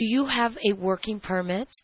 Do you have a working permit?